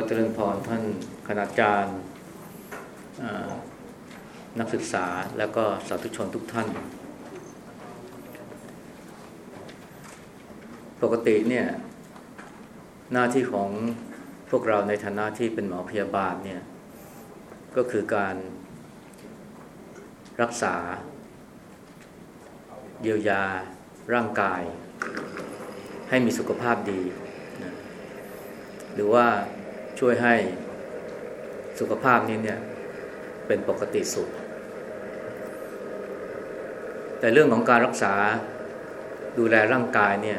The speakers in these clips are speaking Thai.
ก็เจริญพรท่านคณาจารย์นักศึกษาแล้วก็สาธุชนทุกท่าน ปกติเนี่ย หน้าที่ของพวกเราในฐานะที่เป็นหมอพยาบาลเนี่ย ก็คือการรักษา เยียวยาร่างกาย ให้มีสุขภาพดี หรือว่า ช่วยให้สุขภาพนี้เนี่ยเป็นปกติสุดแต่เรื่องของการรักษาดูแลร่างกายเนี่ย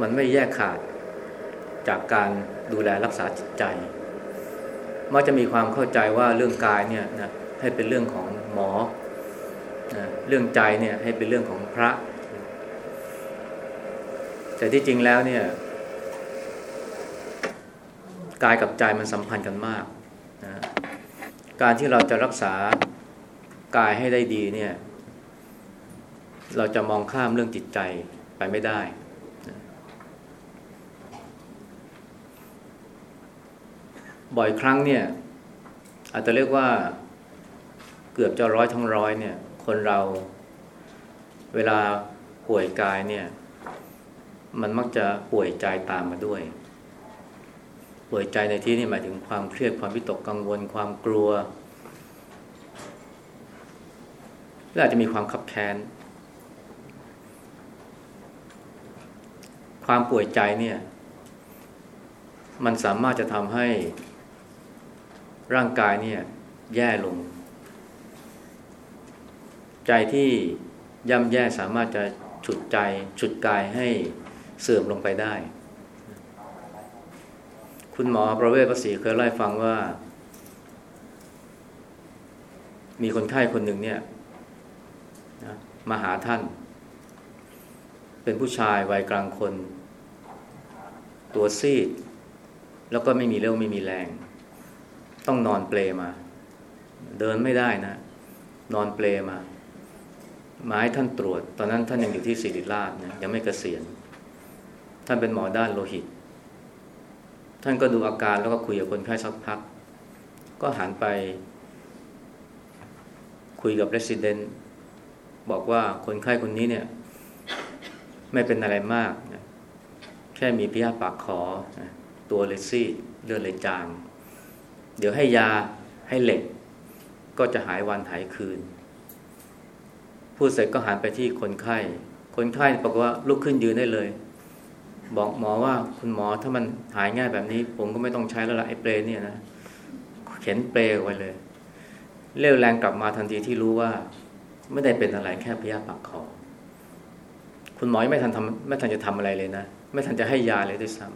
มันไม่แยกขาดจากการดูแลรักษาจิตใจ มักจะมีความเข้าใจว่าเรื่องกายเนี่ยนะให้เป็นเรื่องของหมอนะเรื่องใจเนี่ยให้เป็นเรื่องของพระ แต่ที่จริงแล้วเนี่ย กายกับใจมันสัมพันธ์กันมากนะการที่เราจะรักษากายให้ได้ดีเนี่ย เราจะมองข้ามเรื่องจิตใจไปไม่ได้นะบ่อยครั้งเนี่ย อาจจะเรียกว่าเกือบจะร้อยทั้งร้อยเนี่ย คนเราเวลาป่วยกายเนี่ย มันมักจะป่วยใจตามมาด้วย ป่วยใจในที่นี้หมายถึงความเครียดความวิตกกังวล ความกลัว และอาจจะมีความขับแค้นความป่วยใจเนี่ย มันสามารถจะทำให้ร่างกายเนี่ย แย่ลง ใจที่ย่ำแย่สามารถจะฉุดใจ ฉุดกายให้เสื่อมลงไปได้ คุณหมอประเวศประสีเคยเล่าฟังว่า มีคนไข้คนหนึ่งเนี่ยนะมาหาท่าน เป็นผู้ชายวัยกลางคน ตัวซีด แล้วก็ไม่มีเรี่ยวไม่มีแรง ต้องนอนเปลมา เดินไม่ได้นะ นอนเปลมามาให้ท่านตรวจ ตอนนั้นท่านยังอยู่ที่ศิริราชนะยังไม่เกษียณ ท่านเป็นหมอด้านโลหิต ท่านก็ดูอาการแล้วก็คุยกับคนไข้สักพัก ก็หันไป คุยกับเรสซิเดนต์บอกว่าคนไข้คนนี้เนี่ย ไม่เป็นอะไรมากนะแค่มีพิษปากคอนะตัวเลซีดเลือดเลยจาง เดี๋ยวให้ยาให้เหล็ก ก็จะหายวันหายคืน พูดเสร็จก็หันไปที่คนไข้ คนไข้บอกว่าลุกขึ้นยืนได้เลย บอกหมอว่าคุณหมอถ้ามันหายง่ายแบบนี้ ผมก็ไม่ต้องใช้แล้วละไอ้เปรเนี่ยนะเข็นเปรไว้เลย เร็วแรงกลับมาทันทีที่รู้ว่า ไม่ได้เป็นอะไรแค่พยาปากคอคุณหมอไม่ทันทำไม่ทันจะทำอะไรเลยนะไม่ทันจะให้ยาเลยด้วยซ้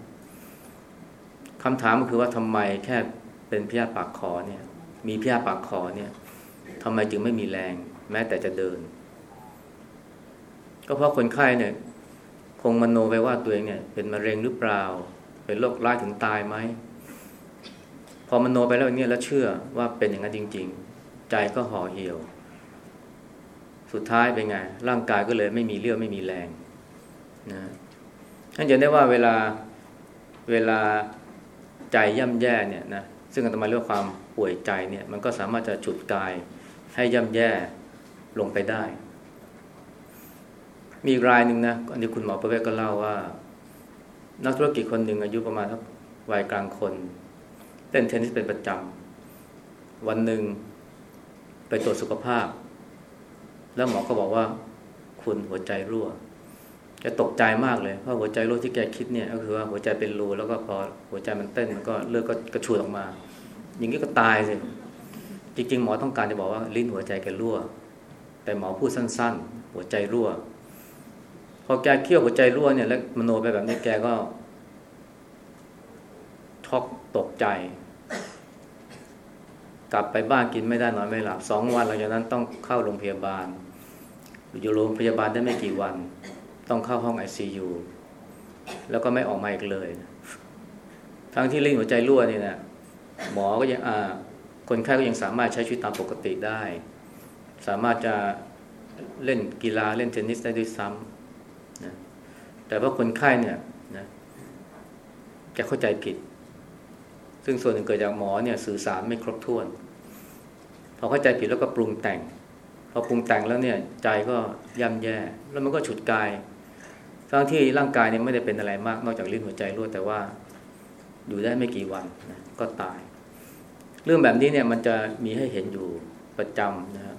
ำคำถามก็คือว่าทำไมแค่เป็นพยาปากคอเนี่ย มีพยาปากคอเนี่ยทำไมจึงไม่มีแรง แม้แต่จะเดิน ก็เพราะคนไข้เนี่ย คงมโนไปว่าตัวเองเนี่ย เป็นมะเร็งหรือเปล่า เป็นโรคร้ายถึงตายไหมพอมโนไปแล้วอย่างนี้แล้วเชื่อว่าเป็นอย่างนั้นจริง ๆ ใจก็ห่อเหี่ยว สุดท้ายเป็นไง ร่างกายก็เลยไม่มีเลือดไม่มีแรงนะท่านจะได้ว่าเวลาเวลาใจย่ำแย่เนี่ยนะซึ่งอาตมาเรียกความป่วยใจเนี่ย มันก็สามารถจะฉุดกายให้ย่ำแย่ลงไปได้ มีรายหนึ่งนะอันนี้คุณหมอประเวศก็เล่าว่า นักธุรกิจคนหนึ่งอายุประมาณทักวัยกลางคนเล่นเทนนิสเป็นประจำวันหนึ่งไปตรวจสุขภาพ แล้วหมอก็บอกว่า คุณหัวใจรั่วแกตกใจมากเลยเพราะหัวใจรั่วที่แกคิดเนี่ยก็คือว่าหัวใจเป็นรูแล้วก็พอหัวใจมันเต้นมันก็เลือดก็กระชูดออกมา อย่างนี้ก็ตายเลยจริงๆ หมอต้องการจะบอกว่าลิ้นหัวใจแกรั่ว แต่หมอพูดสั้น ๆ หัวใจรั่ว พอแกเคี่ยวหัวใจรั่วเนี่ยแล้วมโนไปแบบนี้แกก็ช็อกตกใจ กลับไปบ้านกินไม่ได้นอนไม่หลับสองวันหลังจากนั้นต้องเข้าโรงพยาบาลอยู่โรงพยาบาลได้ไม่กี่วัน ต้องเข้าห้องไอซียูแล้วก็ไม่ออกมาอีกเลย ทั้งที่ลิ้นหัวใจรั่วนี่นะหมอก็ยังอาคนไข้ก็ยังสามารถใช้ชีวิตตามปกติได้ สามารถจะเล่นกีฬาเล่นเทนนิสได้ด้วยซ้ำ แต่ว่าคนไข้เนี่ยนะแกเข้าใจผิด ซึ่งส่วนหนึ่งเกิดจากหมอเนี่ยสื่อสารไม่ครบถ้วน พอเข้าใจผิดแล้วก็ปรุงแต่ง พอปรุงแต่งแล้วเนี่ยใจก็ย่ำแย่ แล้วมันก็ฉุดกายทั้งที่ร่างกายเนี่ยไม่ได้เป็นอะไรมากนอกจากลิ้นหัวใจรั่วแต่ว่าอยู่ได้ไม่กี่วันนะก็ตาย เรื่องแบบนี้เนี่ยมันจะมีให้เห็นอยู่ประจำนะครับ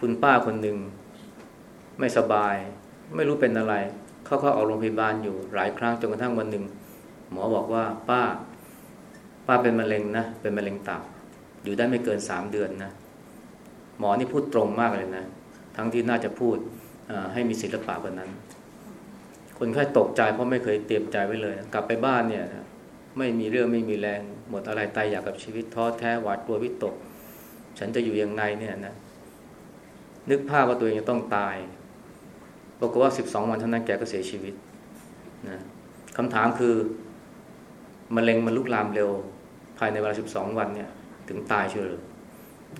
คุณป้าคนหนึ่งไม่สบาย ไม่รู้เป็นอะไร เขาเขาออกโรงพยาบาลอยู่หลายครั้งจนกระทั่งวันหนึ่ง หมอบอกว่าป้า ป้าเป็นมะเร็งนะเป็นมะเร็งตับอยู่ได้ไม่เกินสามเดือนนะหมอนี่พูดตรงมากเลยนะ ทั้งที่น่าจะพูดให้มีศิลปะกว่านั้น คนไข้ตกใจเพราะไม่เคยเตรียมใจไว้เลย กลับไปบ้านเนี่ยไม่มีเรื่องไม่มีแรงหมดอะไรตายอยากกับชีวิตท้อแท้หวาดกลัววิตก ฉันจะอยู่ยังไงเนี่ยนะนึกภาพว่าตัวเองจะต้องตาย ปรากฏว่าสิบสองวันเท่านั้นแกก็เสียชีวิตนะคำถามคือมะเร็งมันลุกลามเร็ว ภายในเวลาสิบสองวันเนี่ยถึงตายเชื่อหรือ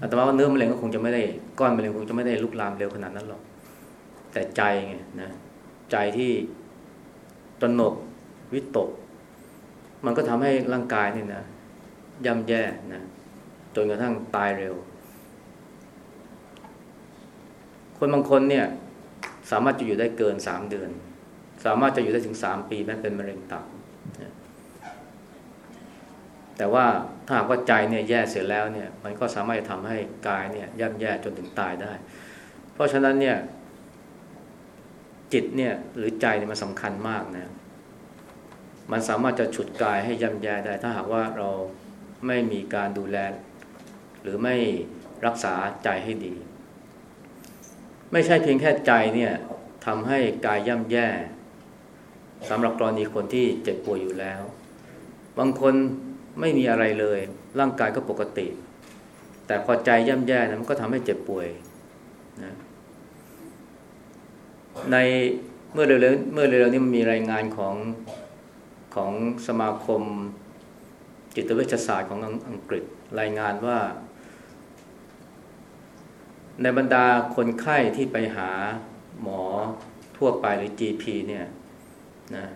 อาตมาว่าเนื้อมะเร็งก็คงจะไม่ได้ก้อนมะเร็งคงจะไม่ได้ลุกลามเร็วขนาดนั้นหรอก แต่ใจไงนะใจที่ตระหนกวิตก มันก็ทำให้ร่างกายนี่นะย่ำแย่นะจนกระทั่งตายเร็ว คนบางคนเนี่ย สามารถจะอยู่ได้เกินสามเดือน สามารถจะอยู่ได้ถึงสามปีแม้เป็นมะเร็งตับแต่ว่าถ้าหากว่าใจเนี่ยแย่เสร็จแล้วเนี่ยมันก็สามารถจะทำให้กายเนี่ยย่ำแย่จนถึงตายได้ เพราะฉะนั้นเนี่ยจิตเนี่ยหรือใจเนี่ยมันสำคัญมากนะมันสามารถจะฉุดกายให้ย่ำแย่ได้ ถ้าหากว่าเราไม่มีการดูแล หรือไม่รักษาใจให้ดี ไม่ใช่เพียงแค่ใจเนี่ยทำให้กายย่ำแย่สำหรับกรณีคนที่เจ็บป่วยอยู่แล้ว บางคนไม่มีอะไรเลย ร่างกายก็ปกติ แต่พอใจย่ำแย่นะมันก็ทำให้เจ็บป่วยนะในเมื่อเร็วๆเมื่อเร็วๆนี้มันมีรายงานของของสมาคมจิตเวชศาสตร์ของอังกฤษ รายงานว่า ในบรรดาคนไข้ที่ไปหาหมอทั่วไปหรือ GP เนี่ยนะ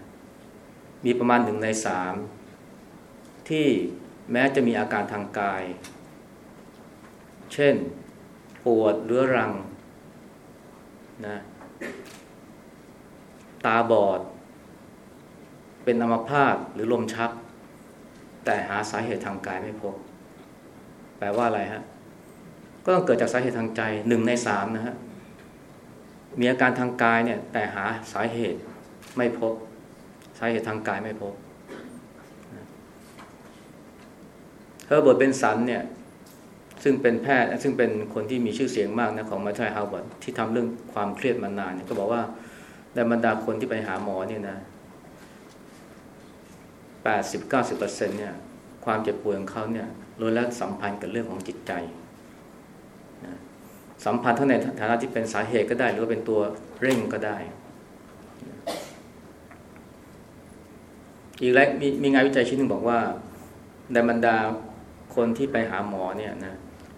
มีประมาณหนึ่งในสามที่แม้จะมีอาการทางกาย เช่น ปวดเรื้อรังนะตาบอด เป็นอัมพาตหรือลมชัก แต่หาสาเหตุทางกายไม่พบ แปลว่าอะไรฮะ ก็ต้องเกิดจากสาเหตุทางใจหนึ่งในสามนะฮะมีอาการทางกายเนี่ย แต่หาสาเหตุไม่พบ สาเหตุทางกายไม่พบเฮอร์เบิร์ตเบนสันเนี่ย ซึ่งเป็นแพทย์ซึ่งเป็นคนที่มีชื่อเสียงมากนะของมหาลัยฮาร์วาร์ดที่ทำเรื่องความเครียดมานานเนี่ยก็บอกว่าในบรรดาคนที่ไปหาหมอเนี่ยนะแปดสิบเก้าสิบเปอร์เซ็นต์เนี่ย ความเจ็บป่วยของเขาเนี่ยล้วนแล้วสัมพันธ์กับเรื่องของจิตใจ สัมพันธ์ทั้งในฐานะที่เป็นสาเหตุก็ได้ หรือว่าเป็นตัวเร่งก็ได้ อีกแล้วมีมีงานวิจัยชิ้นหนึ่งบอกว่าในบรรดาคนที่ไปหาหมอเนี่ยนะ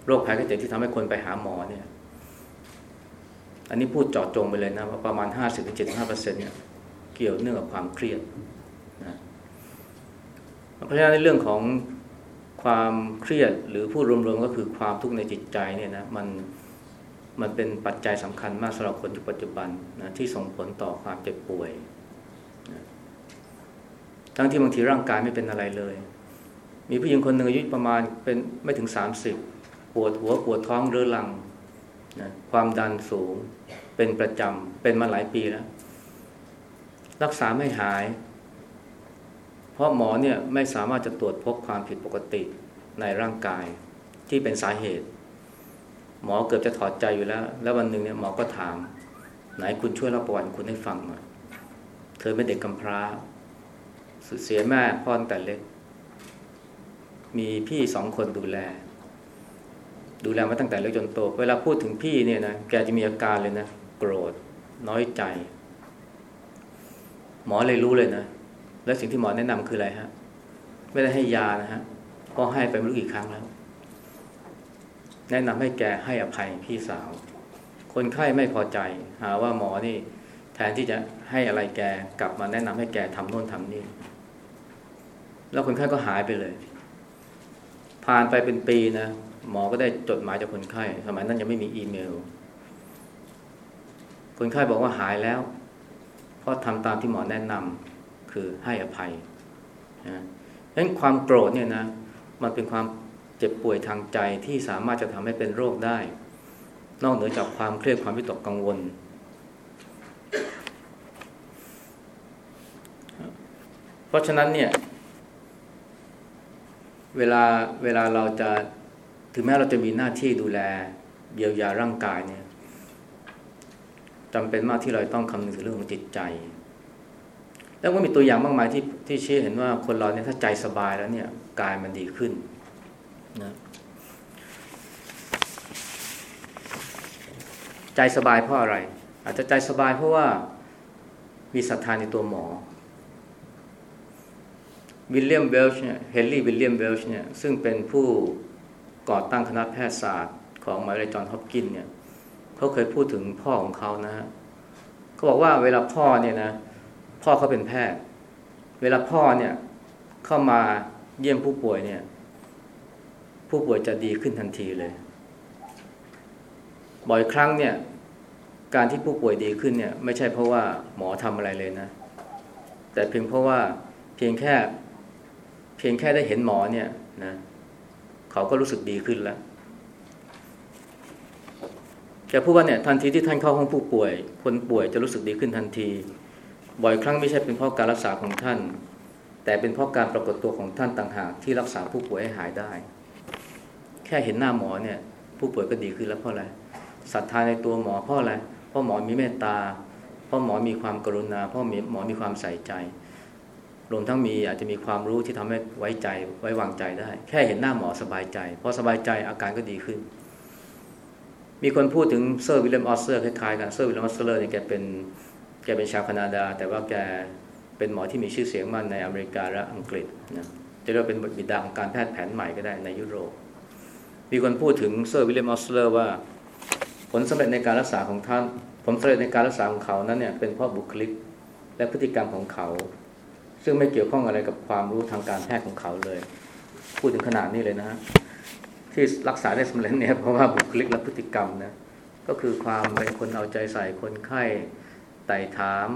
โรคภัยไข้เจ็บที่ทำให้คนไปหาหมอเนี่ย อันนี้พูดจอดจงไปเลยนะว่าประมาณห้าสิบถึงเจ็ดห้าเปอร์เซ็นเนี่ยเกี่ยวเนื่องกับความเครียดนะเพราะฉะนั้นในเรื่องของ ความเครียดหรือพูดรวมๆก็คือความทุกข์ในจิตใจเนี่ยนะมันมันเป็นปัจจัยสำคัญมากสำหรับคนยุคปัจจุบันนะที่ส่งผลต่อความเจ็บป่วยนะทั้งที่บางทีร่างกายไม่เป็นอะไรเลย มีผู้หญิงคนหนึ่งอายุประมาณเป็นไม่ถึงสามสิบปวดหัวปวดท้องเรื้อรังนะความดันสูงเป็นประจำเป็นมาหลายปีแล้ว รักษาไม่หาย เพราะหมอเนี่ยไม่สามารถจะตรวจพบความผิดปกติในร่างกายที่เป็นสาเหตุ หมอเกือบจะถอดใจอยู่แล้ว แล้ววันหนึ่งเนี่ยหมอก็ถาม ไหนคุณช่วยเล่าประวัติคุณให้ฟังหน่อยเธอเป็นเด็กกำพร้าเสียแม่พ่อตั้งแต่เล็ก มีพี่สองคนดูแล ดูแลมาตั้งแต่เล็กจนโต เวลาพูดถึงพี่เนี่ยนะแกจะมีอาการเลยนะโกรธน้อยใจ หมอเลยรู้เลยนะ แล้วสิ่งที่หมอแนะนำคืออะไรฮะ ไม่ได้ให้ยานะฮะก็ให้ไปไม่รู้กี่ครั้งแล้ว แนะนำให้แกให้อภัยพี่สาว คนไข้ไม่พอใจ หาว่าหมอนี่ แทนที่จะให้อะไรแกกลับมาแนะนำให้แกทำโน่นทำนี่ แล้วคนไข้ก็หายไปเลย ผ่านไปเป็นปีนะหมอก็ได้จดหมายจากคนไข้สมัยนั้นยังไม่มีอีเมล คนไข้บอกว่าหายแล้วเพราะทำตามที่หมอแนะนำ คือให้อภัยนะดังนั้นความโกรธเนี่ยนะมันเป็นความเจ็บป่วยทางใจที่สามารถจะทำให้เป็นโรคได้ นอกเหนือจากความเครียดความวิตกกังวล เพราะฉะนั้นเนี่ย เวลาเวลาเราจะถึงแม้เราจะมีหน้าที่ดูแลเยียวยาร่างกายเนี่ยจำเป็นมากที่เราต้องคำนึงถึงเรื่องของจิตใจ แล้วก็มีตัวอย่างมากมายที่ที่ชี้เห็นว่าคนเราเนี่ยถ้าใจสบายแล้วเนี่ยกายมันดีขึ้นนะใจสบายเพราะอะไร อาจจะใจสบายเพราะว่ามีศรัทธาในตัวหมอวิลเลียมเวลช์เนี่ยเฮนรี่วิลเลียมเวลช์เนี่ยซึ่งเป็นผู้ก่อตั้งคณะแพทยศาสตร์ของมหาวิทยาลัยจอห์นฮอปกินเนี่ยเขาเคยพูดถึงพ่อของเขานะฮะเขาบอกว่าเวลาพ่อเนี่ยนะ พ่อเขาเป็นแพทย์ เวลาพ่อเนี่ยเข้ามาเยี่ยมผู้ป่วยเนี่ย ผู้ป่วยจะดีขึ้นทันทีเลย บ่อยครั้งเนี่ย การที่ผู้ป่วยดีขึ้นเนี่ย ไม่ใช่เพราะว่าหมอทำอะไรเลยนะ แต่เพียงเพราะว่าเพียงแค่ เพียงแค่ได้เห็นหมอเนี่ยนะเขาก็รู้สึกดีขึ้นแล้วแกพูดว่าเนี่ยทันทีที่ท่านเข้าห้องผู้ป่วย คนป่วยจะรู้สึกดีขึ้นทันที บ่อยครั้งไม่ใช่เป็นเพราะการรักษาของท่าน แต่เป็นเพราะการปรากฏตัวของท่านต่างหากที่รักษาผู้ป่วยให้หายได้ แค่เห็นหน้าหมอเนี่ย ผู้ป่วยก็ดีขึ้นแล้วเพราะอะไรศรัทธาในตัวหมอเพราะอะไรเพราะหมอมีเมตตา เพราะหมอมีความกรุณา เพราะหมอมีความใส่ใจรวมทั้งมีอาจจะมีความรู้ที่ทำให้ไว้ใจไว้วางใจได้ แค่เห็นหน้าหมอสบายใจพอสบายใจอาการก็ดีขึ้น มีคนพูดถึงเซอร์วิลเลียมออสเลอร์คล้ายๆกันเซอร์วิลเลียมออสเลอร์เนี่ยแกเป็น แกเป็นชาวแคนาดา แต่ว่าแกเป็นหมอที่มีชื่อเสียงมากในอเมริกาและอังกฤษนะจะเรียกเป็นบิดาของการแพทย์แผนใหม่ก็ได้ในยุโรป มีคนพูดถึงเซอร์วิลเลียมออสเลอร์ว่า ผลสำเร็จในการรักษาของท่าน ผลสำเร็จในการรักษาของเขานั้นเนี่ยเป็นเพราะบุคลิกและพฤติกรรมของเขา ซึ่งไม่เกี่ยวข้องอะไรกับความรู้ทางการแพทย์ของเขาเลย พูดถึงขนาดนี้เลยนะฮะที่รักษาได้สำเร็จเนี่ยเพราะว่าบุคลิกและพฤติกรรมนะก็คือความเป็นคนเอาใจใส่คนไข้ ไต่ถาม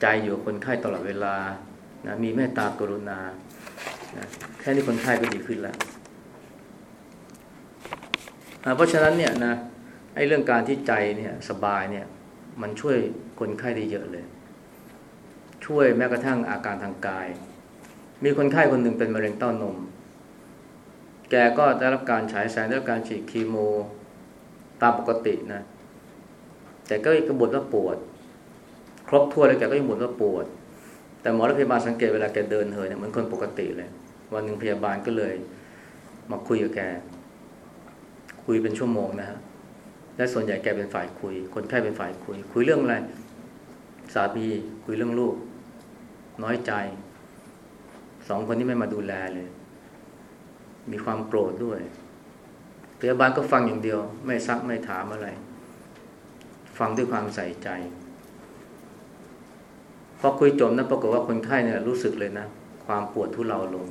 ใจอยู่คนไข้ตลอดเวลานะมีเมตตากรุณานะแค่นี้คนไข้ก็ดีขึ้นแล้วเพราะฉะนั้นเนี่ยนะไอ้เรื่องการที่ใจเนี่ยสบายเนี่ย มันช่วยคนไข้ได้เยอะเลย ช่วยแม้กระทั่งอาการทางกาย มีคนไข้คนหนึ่งเป็นมะเร็งเต้านม แกก็ได้รับการฉายแสงได้รับการฉีดคีโม ตามปกตินะ แต่ก็กระบวนว่าปวด ครบทั่วแล้วแกก็ยังบ่นว่าปวด แต่หมอและพยาบาลสังเกตเวลาแกเดินเหินเนี่ยเหมือนคนปกติเลย วันหนึ่งพยาบาลก็เลย มาคุยกับแก คุยเป็นชั่วโมงนะฮะและส่วนใหญ่แกเป็นฝ่ายคุย คนไข้เป็นฝ่ายคุย คุยเรื่องอะไร สามีคุยเรื่องลูก น้อยใจ สองคนนี้ไม่มาดูแลเลย มีความโกรธด้วยพยาบาลก็ฟังอย่างเดียว ไม่ซักไม่ถามอะไร ฟังด้วยความใส่ใจ พอคุยจบนะปรากฏว่าคนไข้เนี่ยรู้สึกเลยนะ ความปวดทุเลาลง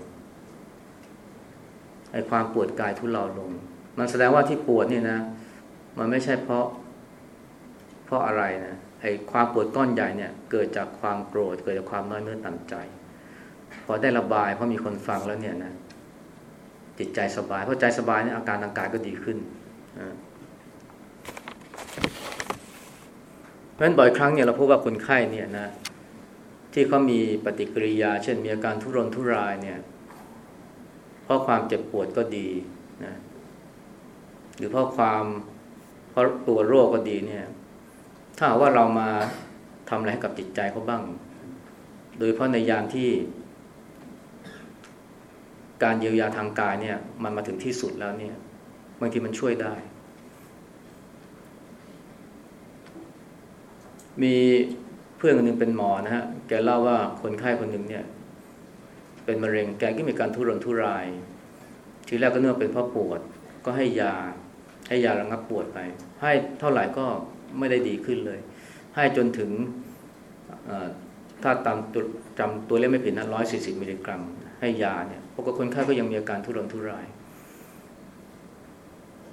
ไอ้ความปวดกายทุเลาลง มันแสดงว่าที่ปวดนี่นะ มันไม่ใช่เพราะ เพราะอะไรนะไอ้ความปวดก้อนใหญ่เนี่ย เกิดจากความโกรธเกิดจากความน้อยเนื้อต่ำใจ พอได้ระบายเพราะมีคนฟังแล้วเนี่ยนะจิตใจสบายพราะใจสบายเนี่ยอาการทางกายก็ดีขึ้นเพราะฉะนั้นบ่อยครั้งเนี่ยเราพบว่าคนไข้เนี่ยนะ ที่เขามีปฏิกิริยา เช่นมีอาการทุรนทุรายเนี่ยเพราะความเจ็บปวดก็ดีนะหรือเพราะความเพราะตัวโรคก็ดีเนี่ย ถ้าว่าเรามาทำอะไรให้กับจิตใจเขาบ้าง โดยเพราะในยามที่ การเยียวยาทางกายเนี่ย มันมาถึงที่สุดแล้วเนี่ยบางทีมันช่วยได้ มี พื่อนคนหนึ่งเป็นหมอนะฮะ แกเล่าว่าคนไข้คนหนึ่งเนี่ย เป็นมะเร็ง แกก็มีการทุรนทุราย ทีแรกก็เนื่องเป็นเพราะปวด ก็ให้ยา ให้ยาระงับปวดไป ให้เท่าไหร่ก็ไม่ได้ดีขึ้นเลย ให้จนถึงถ้าตามจำตัวเลขไม่ผิดนะร้อยสี่สิบมิลลิกรัม ให้ยาเนี่ยปรากฏคนไข้ก็ยังมีอาการทุรนทุราย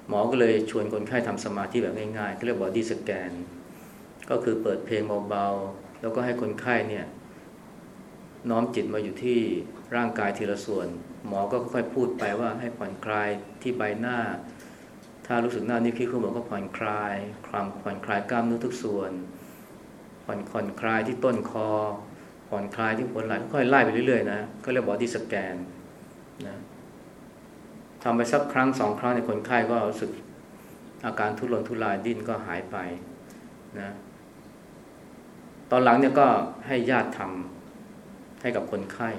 หมอก็เลยชวนคนไข้ทำสมาธิแบบง่ายๆเรียก body scan ก็คือเปิดเพลงเบา แล้วก็ให้คนไข้เนี่ยน้อมจิตมาอยู่ที่ร่างกายทีละส่วน หมอก็ค่อยๆพูดไปว่าให้ผ่อนคลายที่ใบหน้า ถ้ารู้สึกหน้านิ้วคิ้วขมวดก็ผ่อนคลายความผ่อนคลายกล้ามเนื้อทุกส่วน ผ่อนผ่อนคลายที่ต้นคอ ผ่อนคลายที่หัวไหล่ค่อยๆไล่ไปเรื่อยๆนะก็เรียก body scan นะทำไปสักครั้งสองครั้งเนี่ยคนไข้ก็รู้สึกอาการทุรนทุรายดิ้นก็หายไปนะ ตอนหลังเนี่ยก็ให้ญาติทำให้กับคนไข้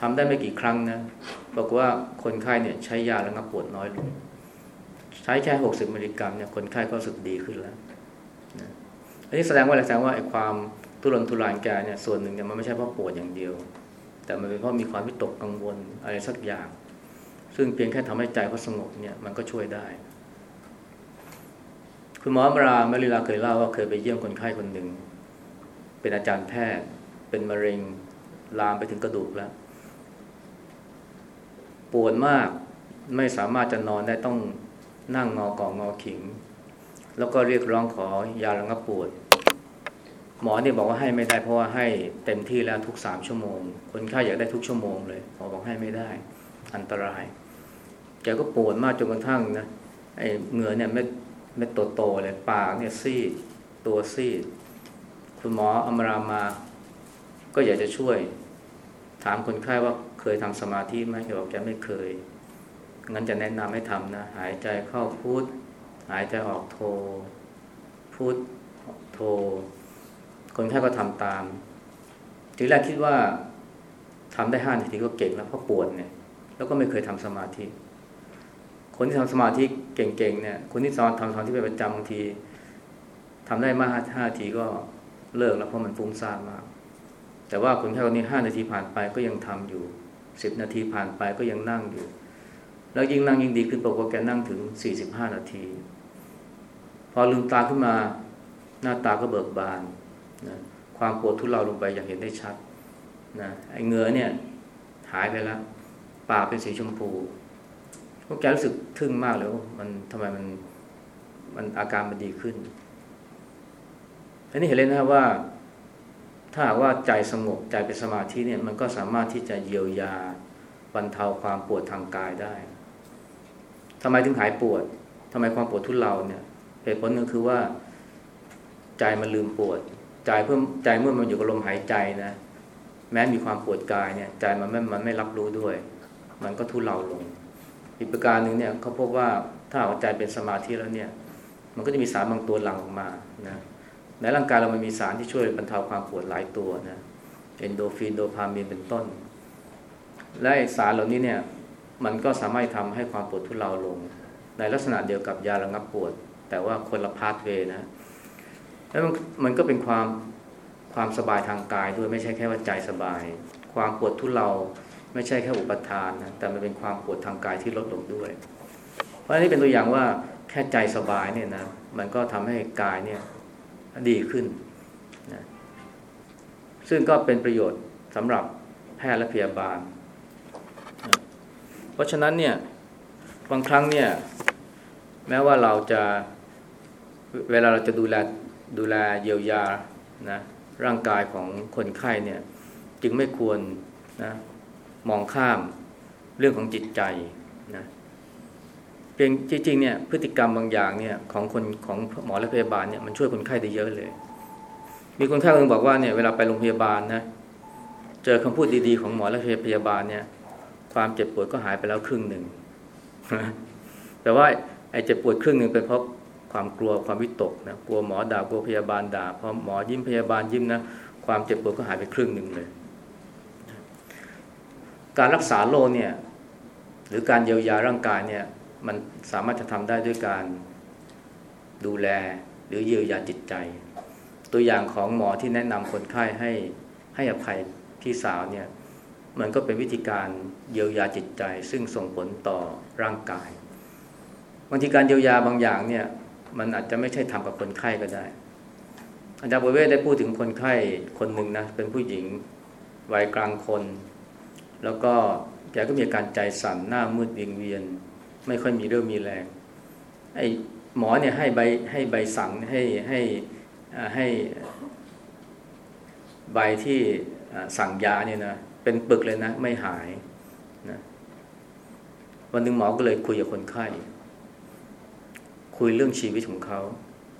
ทำได้ไม่กี่ครั้งนะบอกว่าคนไข้เนี่ยใช้ยาระงับปวดน้อยลง ใช้แค่หกสิบมิลลิกรัมเนี่ยคนไข้ก็รู้สึกดีขึ้นแล้วนะอันนี้แสดงว่าอะไรแสดงว่าไอ้ความทุรนทุรายแกเนี่ยส่วนหนึ่งเนี่ยมันไม่ใช่เพราะปวดอย่างเดียว แต่มันเป็นเพราะมีความวิตกกังวลอะไรสักอย่าง ซึ่งเพียงแค่ทำให้ใจเขาสงบเนี่ยมันก็ช่วยได้ คุณหมอมรามาริลาเคยเล่าว่าเคยไปเยี่ยมคนไข้คนหนึ่ง เป็นอาจารย์แพทย์ เป็นมะเร็งลามไปถึงกระดูกแล้วปวดมากไม่สามารถจะนอนได้ต้องนั่งงอกองงอขิง แล้วก็เรียกร้องขอยาระงับปวด หมอเนี่ยบอกว่าให้ไม่ได้เพราะว่าให้เต็มที่แล้วทุกสามชั่วโมง คนไข้อยากได้ทุกชั่วโมงเลยหมอบอกให้ไม่ได้ อันตรายแกก็ปวดมากจนกระทั่งนะไอ้เหงื่อเนี่ยเม็ดเม็ดโตเลยปากเนี่ยซีดตัวซีด คุณหมออมรามา ก็อยากจะช่วย ถามคนไข้ว่าเคยทำสมาธิไหมแกบอกแกไม่เคย งั้นจะแนะนำให้ทำนะ หายใจเข้าพุทหายใจออกโท พุทโท คนไข้ก็ทำตาม ทีแรกคิดว่าทำได้ห้านาทีก็เก่งแล้วเพราะปวดเนี่ย แล้วก็ไม่เคยทำสมาธิ คนที่ทำสมาธิเก่งๆเนี่ย คนที่สอนทำสมาธิเป็นประจำบางทีทำได้มากห้านาทีก็ เลิกแล้วเพราะมันฟุ้งซ่านมาก แต่ว่าคนไข้คนนี้ห้านาทีผ่านไปก็ยังทำอยู่สิบนาทีผ่านไปก็ยังนั่งอยู่ แล้วยิ่งนั่งยิ่งดีขึ้นปรากฏแกนั่งถึงสี่สิบห้านาที พอลืมตาขึ้นมาหน้าตาก็เบิกบานนะความปวดทุเลาลงไปอย่างเห็นได้ชัดนะไอ้เงือเนี่ยหายไปแล้วปากเป็นสีชมพูพวกแกรู้สึกทึ่งมากเลยว่ามันทำไมมันมันอาการมันดีขึ้น อันนี้เห็นเลยนะครับว่า ถ้าหากว่าใจสงบใจเป็นสมาธิเนี่ยมันก็สามารถที่จะเยียวยาบรรเทาความปวดทางกายได้ทำไมถึงหายปวดทำไมความปวดทุเลาเนี่ยเหตุผลก็คือว่า ใจมันลืมปวด ใจเพิ่มใจเมื่อมันอยู่กับลมหายใจนะ แม้มีความปวดกายเนี่ย ใจมันไม่มันไม่รับรู้ด้วย มันก็ทุเลาลง อีกประการหนึ่งเนี่ยเขาพบว่าถ้าหัวใจเป็นสมาธิแล้วเนี่ย มันก็จะมีสารบางตัวหลั่งออกมานะ ในร่างกายเรามันมีสารที่ช่วยบรรเทาความปวดหลายตัวนะเอนโดฟินโดพามีนเป็นต้น และสารเหล่านี้เนี่ย มันก็สามารถทำให้ความปวดทุเลาลง ในลักษณะเดียวกับยาระงับปวด แต่ว่าคนละพาสเวนะแล้วมันก็เป็นความความสบายทางกายด้วยไม่ใช่แค่ว่าใจสบาย ความปวดทุเลาไม่ใช่แค่อุปทานนะแต่มันเป็นความปวดทางกายที่ลดลงด้วย เพราะนี้เป็นตัวอย่างว่าแค่ใจสบายเนี่ยนะมันก็ทำให้กายเนี่ย ดีขึ้นนะซึ่งก็เป็นประโยชน์สำหรับแพทย์และพยาบาลนะเพราะฉะนั้นเนี่ยบางครั้งเนี่ย แม้ว่าเราจะเวลาเราจะดูแลดูแลเยียวยานะร่างกายของคนไข้เนี่ย จึงไม่ควรนะมองข้ามเรื่องของจิตใจนะ เพียงจริงๆเนี่ยพฤติกรรมบางอย่างเนี่ยของคนของหมอและพยาบาลเนี่ยมันช่วยคนไข้ได้เยอะเลย มีคนไข้คนนึงบอกว่าเนี่ยเวลาไปโรงพยาบาลนะเจอคำพูดดีๆของหมอและพยาบาลเนี่ย ความเจ็บปวดก็หายไปแล้วครึ่งหนึ่งแต่ว่าไอ้เจ็บปวดครึ่งหนึ่งเป็นเพราะความกลัวความวิตกนะกลัวหมอด่ากลัวพยาบาลด่าพอหมอยิ้มพยาบาลยิ้มนะความเจ็บปวดก็หายไปครึ่งหนึ่งเลย การรักษาโรคเนี่ย หรือการเยียวยาร่างกายเนี่ย มันสามารถจะทำได้ด้วยการดูแลหรือเยียวยาจิตใจ ตัวอย่างของหมอที่แนะนำคนไข้ให้ให้อภัยพี่สาวเนี่ยมันก็เป็นวิธีการเยียวยาจิตใจ ซึ่งส่งผลต่อร่างกายบางทีการเยียวยาบางอย่างเนี่ยมันอาจจะไม่ใช่ทำกับคนไข้ก็ได้ อาจารย์บเวศได้พูดถึงคนไข้คนหนึ่งนะเป็นผู้หญิงวัยกลางคน แล้วก็แกก็มีอาการใจสั่นหน้ามืดวียงเวียน ไม่ค่อยมีเรื่องมีแรง ไอ้หมอเนี่ยให้ใบให้ใบสั่งให้ให้ให้ใบที่สั่งยาเนี่ยนะเป็นปึกเลยนะ ไม่หายนะวันหนึ่งหมอก็เลยคุยกับคนไข้ คุยเรื่องชีวิตของเขา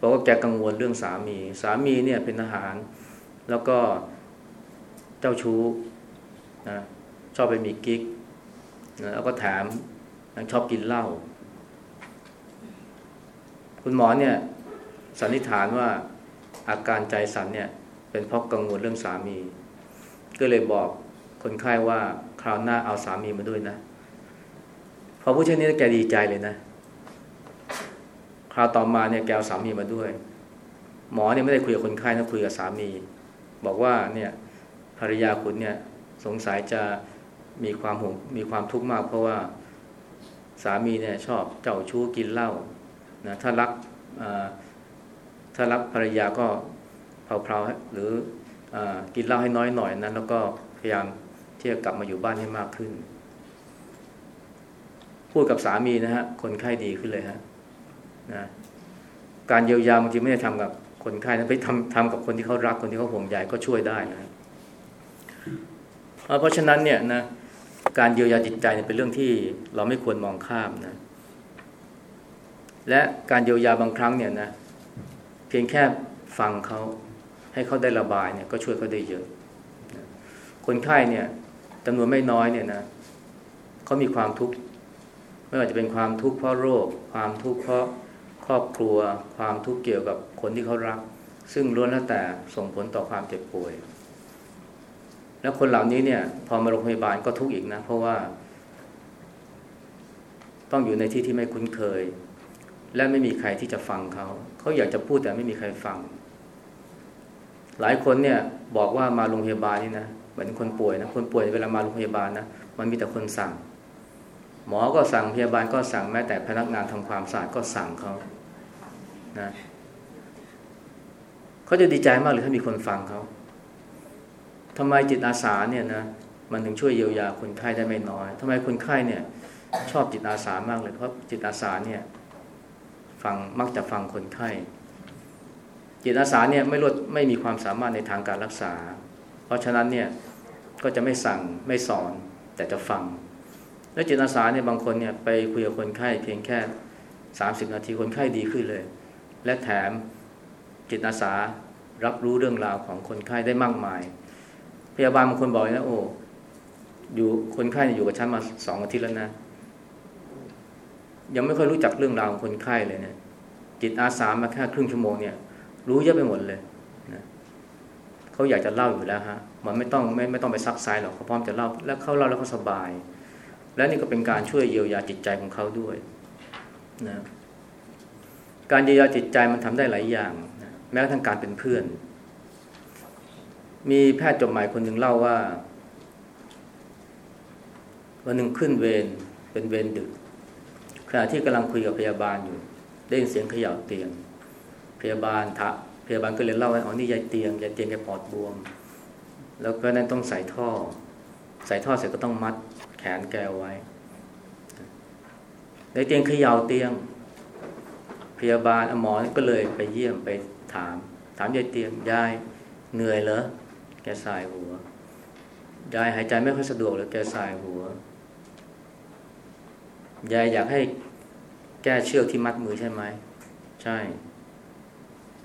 บอกว่าแกกังวลเรื่องสามี สามีเนี่ยเป็นทหาร แล้วก็เจ้าชู้นะชอบไปมีกิ๊กนะแล้วก็แถม ชอบกินเหล้าคุณหมอเนี่ยสันนิษฐานว่าอาการใจสั่นเนี่ย เป็นเพราะกังวลเรื่องสามี ก็เลยบอกคนไข้ว่าคราวหน้าเอาสามีมาด้วยนะพอผู้เช่นนี้แกดีใจเลยนะ คราวต่อมาเนี่ยแกเอาสามีมาด้วย หมอเนี่ยไม่ได้คุยกับคนไข้นะคุยกับสามี บอกว่าเนี่ยภรรยาคุณเนี่ยสงสัยจะมีความห่วงมีความทุกข์มากเพราะว่า สามีเนี่ยชอบเจ้าชู้กินเหล้านะถ้ารักถ้ารักภรรยาก็เพลาๆหรืออกินเหล้าให้น้อยหน่อยนั้นแล้วก็พยายามที่จะกลับมาอยู่บ้านให้มากขึ้น พูดกับสามีนะฮะคนไข้ดีขึ้นเลยฮะนะการเยียวยาบางทีไม่ได้ทำกับคนไข้นะไปทำทำกับคนที่เขารักคนที่เขาห่วงใยก็ช่วยได้นะเพราะฉะนั้นเนี่ยนะ การเยียวยาจิตใจเป็นเรื่องที่เราไม่ควรมองข้ามนะ และการเยียวยาบางครั้งเนี่ยนะเพียงแค่ฟังเขาให้เขาได้ระบายเนี่ยก็ช่วยเขาได้เยอะ คนไข้เนี่ยจำนวนไม่น้อยเนี่ยนะเขามีความทุกข์ไม่ว่าจะเป็นความทุกข์เพราะโรค ความทุกข์เพราะครอบครัว ความทุกข์เกี่ยวกับคนที่เขารัก ซึ่งล้วนแล้วแต่ส่งผลต่อความเจ็บป่วย แล้วคนเหล่านี้เนี่ย พอมาโรงพยาบาลก็ทุกข์อีกนะ เพราะว่า ต้องอยู่ในที่ที่ไม่คุ้นเคย และไม่มีใครที่จะฟังเขา เขาอยากจะพูดแต่ไม่มีใครฟัง หลายคนเนี่ย บอกว่ามาโรงพยาบาลนี่นะเหมือนคนป่วยนะคนป่วยเวลามาโรงพยาบาลนะมันมีแต่คนสั่ง หมอก็สั่งพยาบาลก็สั่งแม้แต่พนักงานทำความสะอาดก็สั่งเขานะเขาจะดีใจมากเลยถ้ามีคนฟังเขา ทำไมจิตอาสาเนี่ยนะมันถึงช่วยเยียวยาคนไข้ได้ไม่น้อยทำไมคนไข้เนี่ย ชอบจิตอาสามากเลยเพราะจิตอาสาเนี่ยฟังมักจะฟังคนไข้ จิตอาสาเนี่ยไม่ลดไม่มีความสามารถในทางการรักษา เพราะฉะนั้นเนี่ยก็จะไม่สั่งไม่สอนแต่จะฟัง แล้วจิตอาสาเนี่ยบางคนเนี่ยไปคุยกับคนไข้เพียงแค่สามสิบนาทีคนไข้ดีขึ้นเลย และแถมจิตอาสารับรู้เรื่องราวของคนไข้ได้มากมาย พยาบาลบางคนบอกนะโอ้อยู่คนไข้อยู่กับฉันมาสองอาทิตย์แล้วนะ ยังไม่ค่อยรู้จักเรื่องราวของคนไข้เลยเนี่ยจิตอาสามาแค่ครึ่งชั่วโมงเนี่ย รู้เยอะไปหมดเลยนะเขาอยากจะเล่าอยู่แล้วฮะ มันไม่ต้องไม่ไม่ต้องไปซักไซหรอกเขาพร้อมจะเล่า แล้วเขาเล่าแล้วเขาสบาย และนี่ก็เป็นการช่วยเยียวยาจิตใจของเขาด้วยนะการเยียวยาจิตใจมันทำได้หลายอย่างนะแม้กระทั่งการเป็นเพื่อน มีแพทย์จบใหม่คนหนึ่งเล่าว่า วันหนึ่งขึ้นเวรเป็นเวรดึกขณะที่กำลังคุยกับพยาบาลอยู่ ได้ยินเสียงเขย่าเตียง พยาบาลทะพยาบาลก็เลยเล่าว่าอ๋อนี่ยายเตียงยายเตียงแกปอดบวม แล้วก็นั้นต้องใส่ท่อ ใส่ท่อเสร็จก็ต้องมัดแขนแกไว้ในเตียงเขย่าเตียง พยาบาลหมอก็เลยไปเยี่ยมไปถาม ถามยายเตียงยายเหนื่อยเหรอ แกสายหัว ยายหายใจไม่ค่อยสะดวกเลยแกสายหัว ยายอยากให้แก้เชือกที่มัดมือใช่ไหม ใช่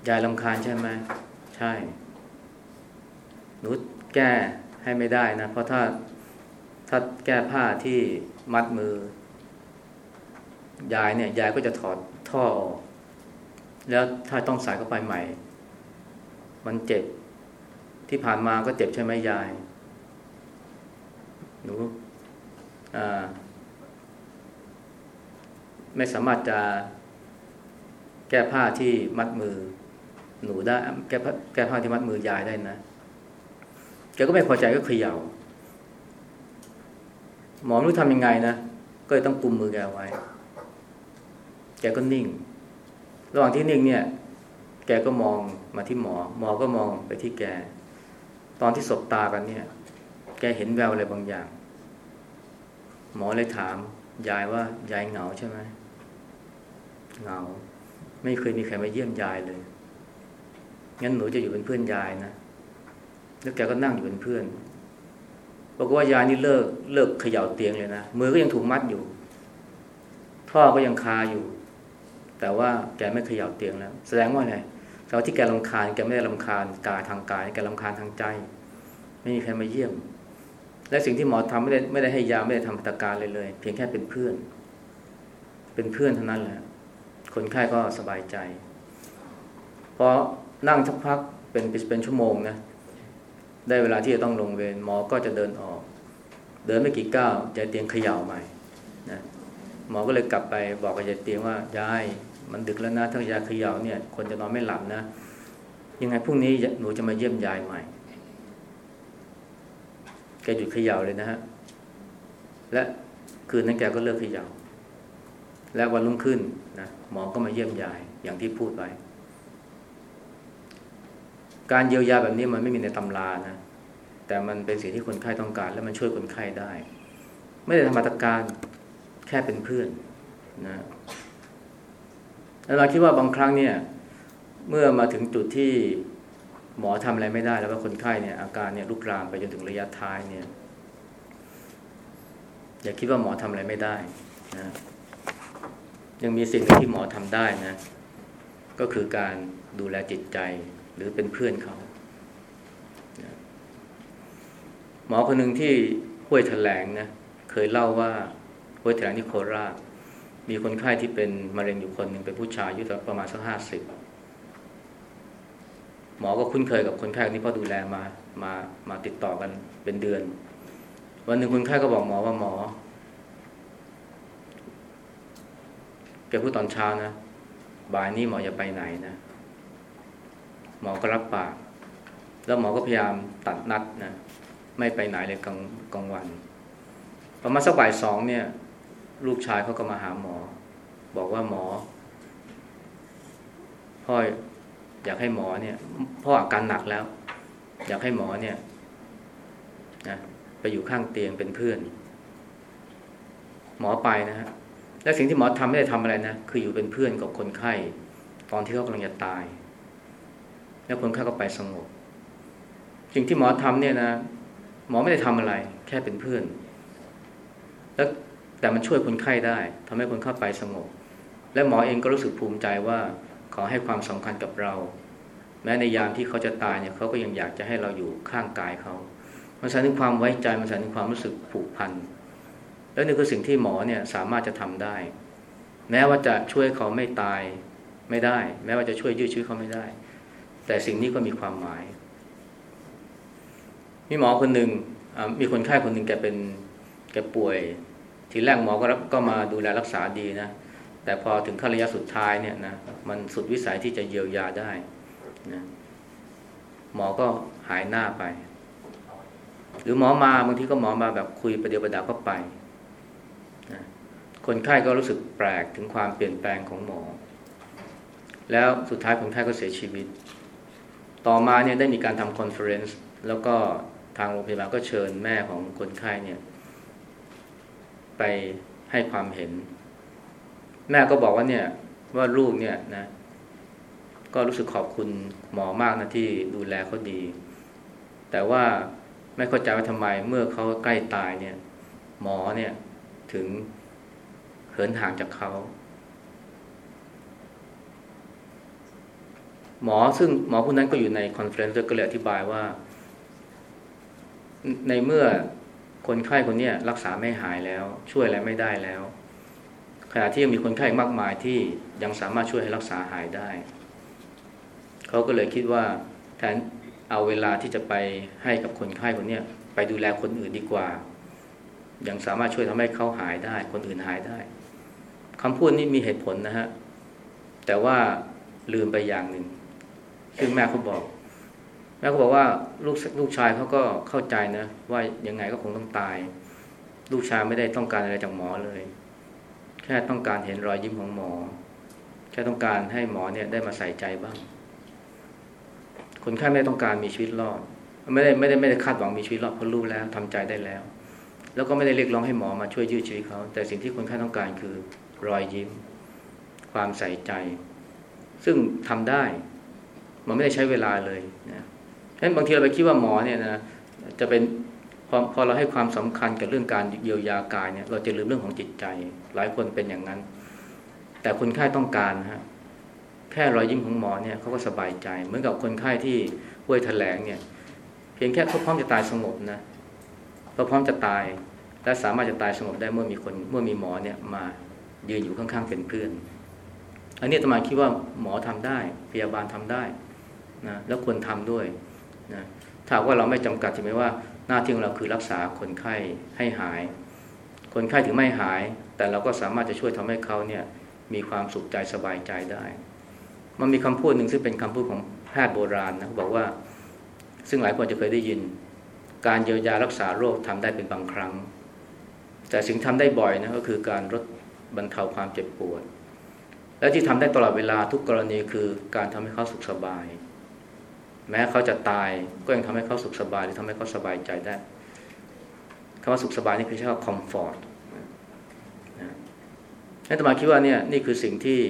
ยายลำคาญใช่ไหม ใช่ หนูแก้ให้ไม่ได้นะ เพราะถ้าถ้าแก้ผ้าที่มัดมือ ยายเนี่ย ยายก็จะถอดท่อออก แล้วถ้าต้องใส่เข้าไปใหม่ มันเจ็บ ที่ผ่านมาก็เจ็บใช่ไหมยาย หนูไม่สามารถจะแก้ผ้าที่มัดมือ หนูได้ แก้ผ้าแก้ผ้าที่มัดมือยายได้นะแกก็ไม่พอใจก็เขย่า หมอไม่รู้ทำยังไงนะก็เลยต้องกุมมือแกไว้ แกก็นิ่ง ระหว่างที่นิ่งเนี่ย แกก็มองมาที่หมอ หมอก็มองไปที่แก ตอนที่สบตากันเนี่ย แกเห็นแววอะไรบางอย่าง หมอเลยถาม ยายว่ายายเหงาใช่ไหมเหงา ไม่เคยมีใครมาเยี่ยมยายเลย งั้นหนูจะอยู่เป็นเพื่อนยายนะ แล้วแกก็นั่งอยู่เป็นเพื่อนบอกว่ายายนี่เลิกเลิกเขย่าเตียงเลยนะ มือก็ยังถูกมัดอยู่ ท่อก็ยังคาอยู่ แต่ว่าแกไม่เขย่าเตียงแล้ว แสดงว่าไง แสดงที่แกลำคาญแกไม่ได้ลำคาญกายทางกายแกลำคาญทางใจ ไม่มีใครมาเยี่ยม และสิ่งที่หมอทำไม่ได้ไม่ได้ให้ยาไม่ได้ทำพัตการเลยเลย เพียงแค่เป็นเพื่อน เป็นเพื่อนเท่านั้นแหละคนไข้ก็สบายใจพอนั่งสักพักเป็นเป็นชั่วโมงนะได้เวลาที่จะต้องลงเวรหมอก็จะเดินออก เดินไม่กี่ก้าวจเตียงเขย่าใหม่นะหมอก็เลยกลับไปบอกกับยายเตียงว่ายาย มันดึกแล้วนะถ้ายาเขย่าเนี่ยคนจะนอนไม่หลับนะ ยังไงพรุ่งนี้หนูจะมาเยี่ยมยายใหม่แกหยุดเขย่าเลยนะฮะ และคืนนั้นแกก็เลิกเขย่า และวันรุ่งขึ้นนะหมอก็มาเยี่ยมยายอย่างที่พูดไปการเยียวยาแบบนี้มันไม่มีในตำรานะ แต่มันเป็นสิ่งที่คนไข้ต้องการ และมันช่วยคนไข้ได้ ไม่ได้ทำมาตรการแค่เป็นเพื่อนนะ แล้วเราคิดว่าบางครั้งเนี่ย เมื่อมาถึงจุดที่หมอทำอะไรไม่ได้ แล้วว่าคนไข้เนี่ยอาการเนี่ยลุกลามไปจนถึงระยะท้ายเนี่ย อย่าคิดว่าหมอทำอะไรไม่ได้นะยังมีสิ่งที่หมอทำได้นะ ก็คือการดูแลจิตใจหรือเป็นเพื่อนเขาหมอคนหนึ่งที่ห้วยแถลงนะเคยเล่าว่าห้วยแถลงที่โคราช มีคนไข้ที่เป็นมะเร็งอยู่คนหนึ่งเป็นผู้ชายอายุประมาณสักห้าสิบหมอก็คุ้นเคยกับคนไข้นี้เพราะดูแลมามามาติดต่อกันเป็นเดือน วันหนึ่งคนไข้ก็บอกหมอว่าหมอแกพูดตอนเช้านะบ่ายนี้หมอจะไปไหนนะหมอก็รับปากแล้วหมอก็พยายามตัดนัดนะไม่ไปไหนเลยกลางกลางวัน ประมาณสักบ่ายสองเนี่ย ลูกชายเขาก็มาหาหมอ บอกว่าหมอ พ่ออยากให้หมอเนี่ย พ่ออาการหนักแล้ว อยากให้หมอเนี่ยนะไปอยู่ข้างเตียงเป็นเพื่อน หมอไปนะฮะและสิ่งที่หมอทำไม่ได้ทำอะไรนะคืออยู่เป็นเพื่อนกับคนไข้ ตอนที่เขากำลังจะตาย แล้วคนไข้ก็ไปสงบสิ่งที่หมอทำเนี่ยนะหมอไม่ได้ทำอะไร แค่เป็นเพื่อน แล้ว แต่มันช่วยคนไข้ได้ทำให้คนไข้ไปสงบ และหมอเองก็รู้สึกภูมิใจว่าขอให้ความสำคัญกับเรา แม้ในยามที่เขาจะตายเนี่ยเขาก็ยังอยากจะให้เราอยู่ข้างกายเขามันแสดงความไว้ใจมันแสดงความรู้สึกผูกพันแล้วนี่คือสิ่งที่หมอเนี่ยสามารถจะทำได้ แม้ว่าจะช่วยเขาไม่ตายไม่ได้ แม้ว่าจะช่วยยืดชีวิตเขาไม่ได้ แต่สิ่งนี้ก็มีความหมาย มีหมอคนหนึ่งมีคนไข้คนหนึ่งแกเป็นแกป่วย ทีแรกหมอก็รับก็มาดูแลรักษาดีนะ แต่พอถึงขั้นระยะสุดท้ายเนี่ยนะมันสุดวิสัยที่จะเยียวยาได้นะหมอก็หายหน้าไป หรือหมอมาบางทีก็หมอมาแบบคุยประเดี๋ยวประดาก็ไปนะคนไข้ก็รู้สึกแปลกถึงความเปลี่ยนแปลงของหมอ แล้วสุดท้ายคนไข้ก็เสียชีวิต ต่อมาเนี่ยได้มีการทำคอนเฟอเรนซ์แล้วก็ทางโรงพยาบาลก็เชิญแม่ของคนไข้เนี่ย ไปให้ความเห็น แม่ก็บอกว่าเนี่ย ว่าลูกเนี่ยนะ ก็รู้สึกขอบคุณหมอมากนะที่ดูแลเขาดี แต่ว่าไม่เข้าใจว่าทำไมเมื่อเขาใกล้ตายเนี่ย หมอเนี่ย ถึงเหินห่างจากเขาหมอซึ่งหมอผู้นั้นก็อยู่ใน conference ก็เลยอธิบายว่า ในเมื่อ คนไข้คนนี้รักษาไม่หายแล้ว ช่วยอะไรไม่ได้แล้ว ขณะที่ยังมีคนไข้มากมายที่ยังสามารถช่วยให้รักษาหายได้ เขาก็เลยคิดว่าแทนเอาเวลาที่จะไปให้กับคนไข้คนนี้ไปดูแลคนอื่นดีกว่า ยังสามารถช่วยทำให้เขาหายได้ คนอื่นหายได้คำพูดนี้มีเหตุผลนะฮะแต่ว่าลืมไปอย่างหนึ่งซึ่งแม่เขาบอก แม่เขาบอกว่าลูกลูกชายเขาก็เข้าใจนะว่ายังไงก็คงต้องตาย ลูกชายไม่ได้ต้องการอะไรจากหมอเลย แค่ต้องการเห็นรอยยิ้มของหมอ แค่ต้องการให้หมอเนี่ยได้มาใส่ใจบ้าง คนไข้ไม่ต้องการมีชีวิตรอดไม่ได้ไม่ได้ไม่ได้คาดหวังมีชีวิตรอดเพราะรู้แล้วทำใจได้แล้ว แล้วก็ไม่ได้เรียกร้องให้หมอมาช่วยยืดชีวิตเขาแต่สิ่งที่คนไข้ต้องการคือรอยยิ้ม ความใส่ใจ ซึ่งทำได้ มันไม่ได้ใช้เวลาเลยนะ นั้นบางทีเราไปคิดว่าหมอเนี่ยนะจะเป็นพอพอเราให้ความสำคัญกับเรื่องการเยียวยากายเนี่ย เราจะลืมเรื่องของจิตใจ หลายคนเป็นอย่างนั้น แต่คนไข้ต้องการฮะแค่รอยยิ้มของหมอเนี่ยเขาก็สบายใจ เหมือนกับคนไข้ที่ห้วยแถลงเนี่ย เพียงแค่เขาพร้อมจะตายสงบนะเขาพร้อมจะตายและสามารถจะตายสงบได้เมื่อมีคนเมื่อมีหมอเนี่ยมายืนอยู่ข้างๆเป็นเพื่อน อันนี้ตมาคิดว่าหมอทำได้ พยาบาลทำได้นะแล้วควรทำด้วย นะถ้าว่าเราไม่จำกัดใช่ไหมว่าหน้าที่ของเราคือรักษาคนไข้ให้หาย คนไข้ถึงไม่หาย แต่เราก็สามารถจะช่วยทำให้เขาเนี่ยมีความสุขใจสบายใจได้ มันมีคำพูดหนึ่งซึ่งเป็นคำพูดของแพทย์โบราณนะบอกว่า ซึ่งหลายคนจะเคยได้ยิน การเยียวยารักษาโรคทำได้เป็นบางครั้ง แต่สิ่งทำได้บ่อยนะก็คือการลดบรรเทาความเจ็บปวด และที่ทำได้ตลอดเวลาทุกกรณีคือการทำให้เขาสุขสบาย แม้เขาจะตายก็ยังทำให้เขาสุขสบายหรือทำให้เขาสบายใจได้คำว่าสุขสบายนี่คือใช้คำว่า comfort นะให้ตมาคิดว่าเนี่ยนี่คือสิ่งที่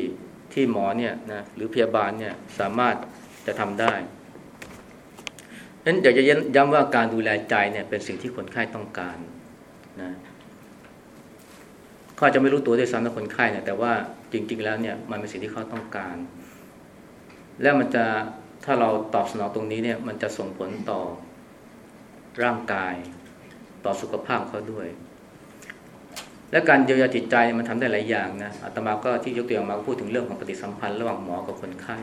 ที่หมอเนี่ยนะหรือพยาบาลเนี่ยสามารถจะทำได้ฉะนั้นอยากจะย้ำว่าการดูแลใจเนี่ยเป็นสิ่งที่คนไข้ต้องการนะเขาจะไม่รู้ตัวด้วยซ้ำนะคนไข้เนี่ยแต่ว่าจริง ๆ แล้วเนี่ยมันเป็นสิ่งที่เขาต้องการ แล้วมันจะ ถ้าเราตอบสนองตรงนี้เนี่ย มันจะส่งผลต่อร่างกาย ต่อสุขภาพเขาด้วย และการเยียวยาจิตใจมันทำได้หลายอย่างนะอาตมาก็ที่ยกตัวอย่างมาพูดถึงเรื่องของปฏิสัมพันธ์ระหว่างหมอกับคนไข้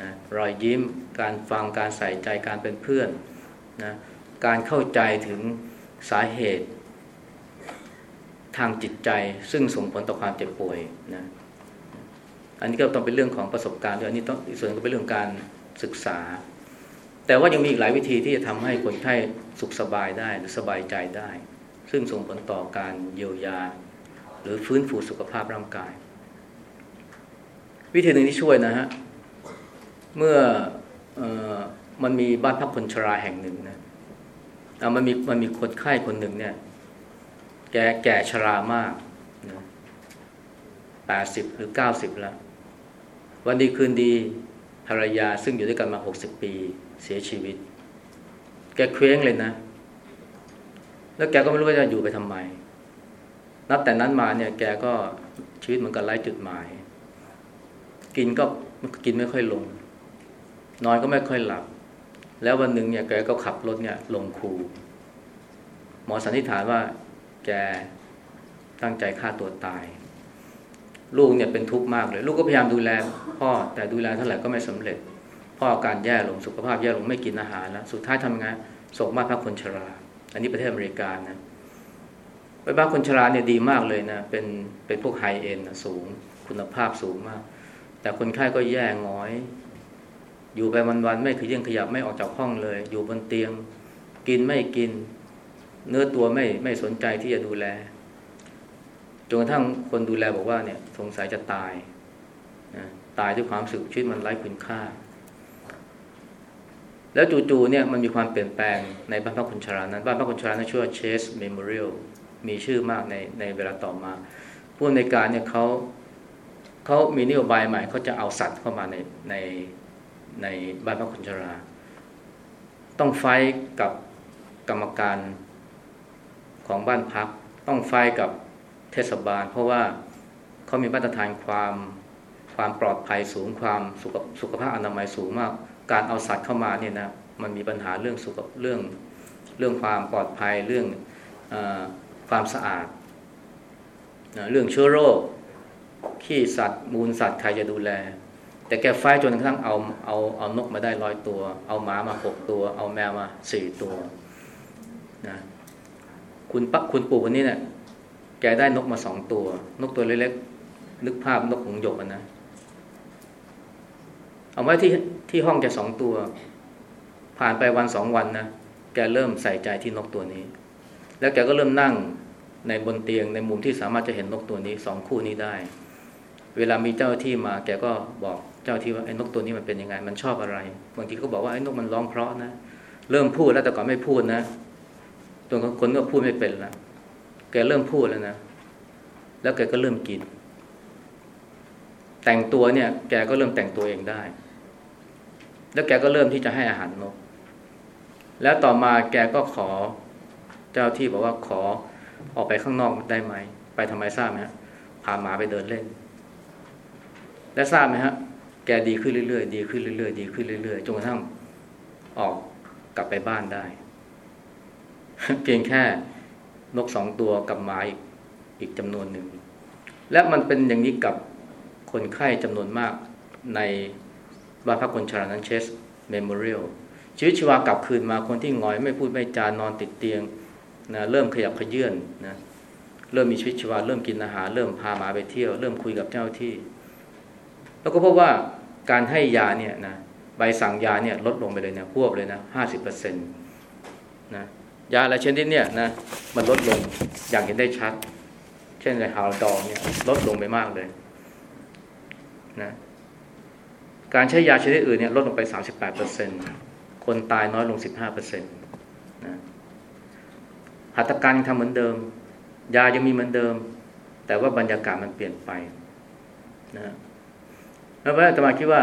นะรอยยิ้ม การฟังการใส่ใจการเป็นเพื่อนนะการเข้าใจถึงสาเหตุ ทางจิตใจ ซึ่งส่งผลต่อความเจ็บป่วยนะอันนี้ก็ต้องเป็นเรื่องของประสบการณ์ด้วยอันนี้ต้องอีกส่วนก็เป็นเรื่องการ ศึกษา แต่ว่ายังมีอีกหลายวิธีที่จะทำให้คนไข้สุขสบายได้หรือสบายใจได้ ซึ่งส่งผลต่อการเยียวยา หรือฟื้นฟูสุขภาพร่างกาย วิธีหนึ่งที่ช่วยนะฮะ เมื่อออมันมีบ้านพักคนชราแห่งหนึ่งนะมันมีมันมีคนไข้คนหนึ่งเนี่ย แกแก่ชรามากนะแปดสิบหรือเก้าสิบแล้ว วันดีคืนดี ภรรยาซึ่งอยู่ด้วยกันมาหกสิบปีเสียชีวิต แกเคว้งเลยนะ แล้วแกก็ไม่รู้ว่าจะอยู่ไปทำไม นับแต่นั้นมาเนี่ย แกก็ชีวิตเหมือนกับไร้จุดหมาย กินก็กินไม่ค่อยลง นอนก็ไม่ค่อยหลับ แล้ววันหนึ่งเนี่ยแกก็ขับรถเนี่ย ลงคูหมอสันนิษฐานว่า แกตั้งใจฆ่าตัวตาย ลูกเนี่ยเป็นทุกข์มากเลย ลูกก็พยายามดูแล พ่อแต่ดูแลเท่าไหร่ก็ไม่สำเร็จ พ่ออาการแย่ลงสุขภาพแย่ลงไม่กินอาหารแล้วสุดท้ายทำไงส่งมาพักคนชรา อันนี้ประเทศอเมริกานะไปบ้านคนชราเนี่ยดีมากเลยนะเป็นเป็นพวกไฮเอ็นสูงคุณภาพสูงมาก แต่คนไข้ก็แย่งอย อยู่ไปวันๆไม่ขยันขยับไม่ออกจากห้องเลย อยู่บนเตียง กินไม่กิน เนื้อตัวไม่ไม่สนใจที่จะดูแล จนกระทั่งคนดูแลบอกว่าเนี่ยสงสัยจะตายนะตายด้วยความสึกชีวิตมันไร้คุณค่า แล้วจู่ๆเนี่ยมันมีความเปลี่ยนแปลงในบ้านพักคนชรานั้น บ้านพักคนชรานั้นชื่อว่า Chase Memorial มีชื่อมากในในเวลาต่อมา ผู้ในการเนี่ยเขาเขามีนโยบายใหม่เขาจะเอาสัตว์เข้ามาในในในบ้านพักคนชรา ต้องไฟกับกรรมการของบ้านพัก ต้องไฟกับ เทศบาล เพราะว่าเขามีมาตรฐานความความปลอดภัยสูงความสุขสุขภาพอนามัยสูงมาก การเอาสัตว์เข้ามาเนี่ยนะมันมีปัญหาเรื่องสุขเรื่องเรื่องความปลอดภัยเรื่องอความสะอาดเรื่องเชื้อโรคขี้สัตว์ มูลสัตว์ใครจะดูแล แต่แกไฟจนกระทั่งเอาเอาเอานกมาได้ร้อยตัว เอาหมามาหกตัว เอาแมวมาสี่ตัวนะคุณปักคุณปู่คนนี้เนี่ย แกได้นกมาสองตัว นกตัวเล็กๆนึกภาพนกหงหยกนะ เอาไว้ที่ที่ห้องแกสองตัว ผ่านไปวันสองวันนะแกเริ่มใส่ใจที่นกตัวนี้ แล้วแกก็เริ่มนั่งในบนเตียงในมุมที่สามารถจะเห็นนกตัวนี้สองคู่นี้ได้ เวลามีเจ้าที่มา แกก็บอกเจ้าที่ว่าไอ้นกตัวนี้มันเป็นยังไง มันชอบอะไร บางทีก็บอกว่าไอ้นกมันร้องเพราะนะ เริ่มพูดแล้วแต่ก่อนไม่พูดนะตัวคนก็พูดไม่เป็นแล้ว เริ่มพูดแล้วนะ แล้วแกก็เริ่มกิน แต่งตัวเนี่ย แกก็เริ่มแต่งตัวเองได้ แล้วแกก็เริ่มที่จะให้อาหารนก แล้วต่อมาแกก็ขอเจ้าที่บอกว่าขอออกไปข้างนอกได้ไหม ไปทำไมทราบไหมฮะพาหมาไปเดินเล่น และทราบไหมฮะ แกดีขึ้นเรื่อยๆ ดีขึ้นเรื่อยๆ ดีขึ้นเรื่อยๆ จนกระทั่งออกกลับไปบ้านได้ เพียงแค่ นกสองตัวกับหมาอีกอีกจำนวนหนึ่ง และมันเป็นอย่างนี้กับคนไข้จำนวนมากในบ้านพักคนชรานันเชสเมมโมเรียลชีวิตชีวากลับคืนมาคนที่งอยไม่พูดไม่จานอนติดเตียงนะเริ่มขยับขยื่นนะเริ่มมีชีวิตชีวาเริ่มกินอาหาร เริ่มพาหมาไปเที่ยว เริ่มคุยกับเจ้าที่ แล้วก็พบว่าการให้ยาเนี่ยนะใบสั่งยาเนี่ยลดลงไปเลยนะพวบเลยนะห้าสิบเปอร์เซ็นต์นะ ยาอะไรชนิดเนี่ยนะมันลดลงอย่างเห็นได้ชัด เช่นในฮาลดองเนี่ยลดลงไปมากเลยนะการใช้ยาชนิดอื่นเนี่ยลดลงไปสามสิบแปดเปอร์เซ็นต์คนตายน้อยลงสิบห้าเปอร์เซ็นต์นะหัตถการยังทำเหมือนเดิม ยายังมีเหมือนเดิม แต่ว่าบรรยากาศมันเปลี่ยนไปนะแล้วพระอาตมาคิดว่า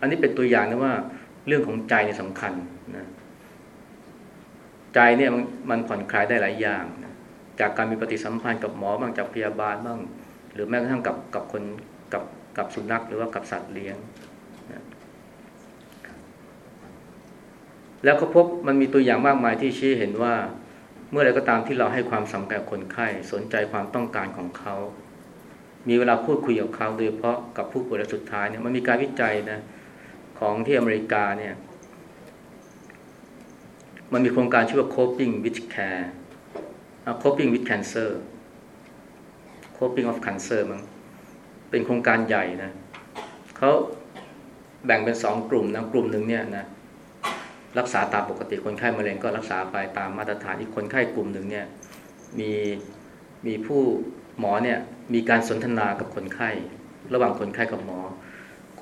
อันนี้เป็นตัวอย่างนะว่าเรื่องของใจเนี่ยสำคัญ ใจเนี่ยมันมันผ่อนคลายได้หลายอย่างนะจากการมีปฏิสัมพันธ์กับหมอบ้างจากพยาบาลบ้าง หรือแม้กระทั่งกับกับคนกับกับสุนัขหรือว่ากับสัตว์เลี้ยงนะแล้วก็พบมันมีตัวอย่างมากมายที่ชี้เห็นว่า เมื่อไรก็ตามที่เราให้ความสำคัญกับคนไข้สนใจความต้องการของเขามีเวลาพูดคุยกับเขาโดยเฉพาะกับผู้ป่วยระยะสุดท้ายเนี่ยมันมีการวิจัยนะของที่อเมริกาเนี่ย มันมีโครงการชื่อว่า coping with care coping with cancer coping of cancer มั้งเป็นโครงการใหญ่นะเขาแบ่งเป็นสองกลุ่มนะกลุ่มหนึ่งเนี่ยนะรักษาตามปกติคนไข้มะเร็งก็รักษาไปตามมาตรฐานอีกคนไข้กลุ่มหนึ่งเนี่ยมีมีผู้หมอเนี่ยมีการสนทนากับคนไข้ ระหว่างคนไข้กับหมอ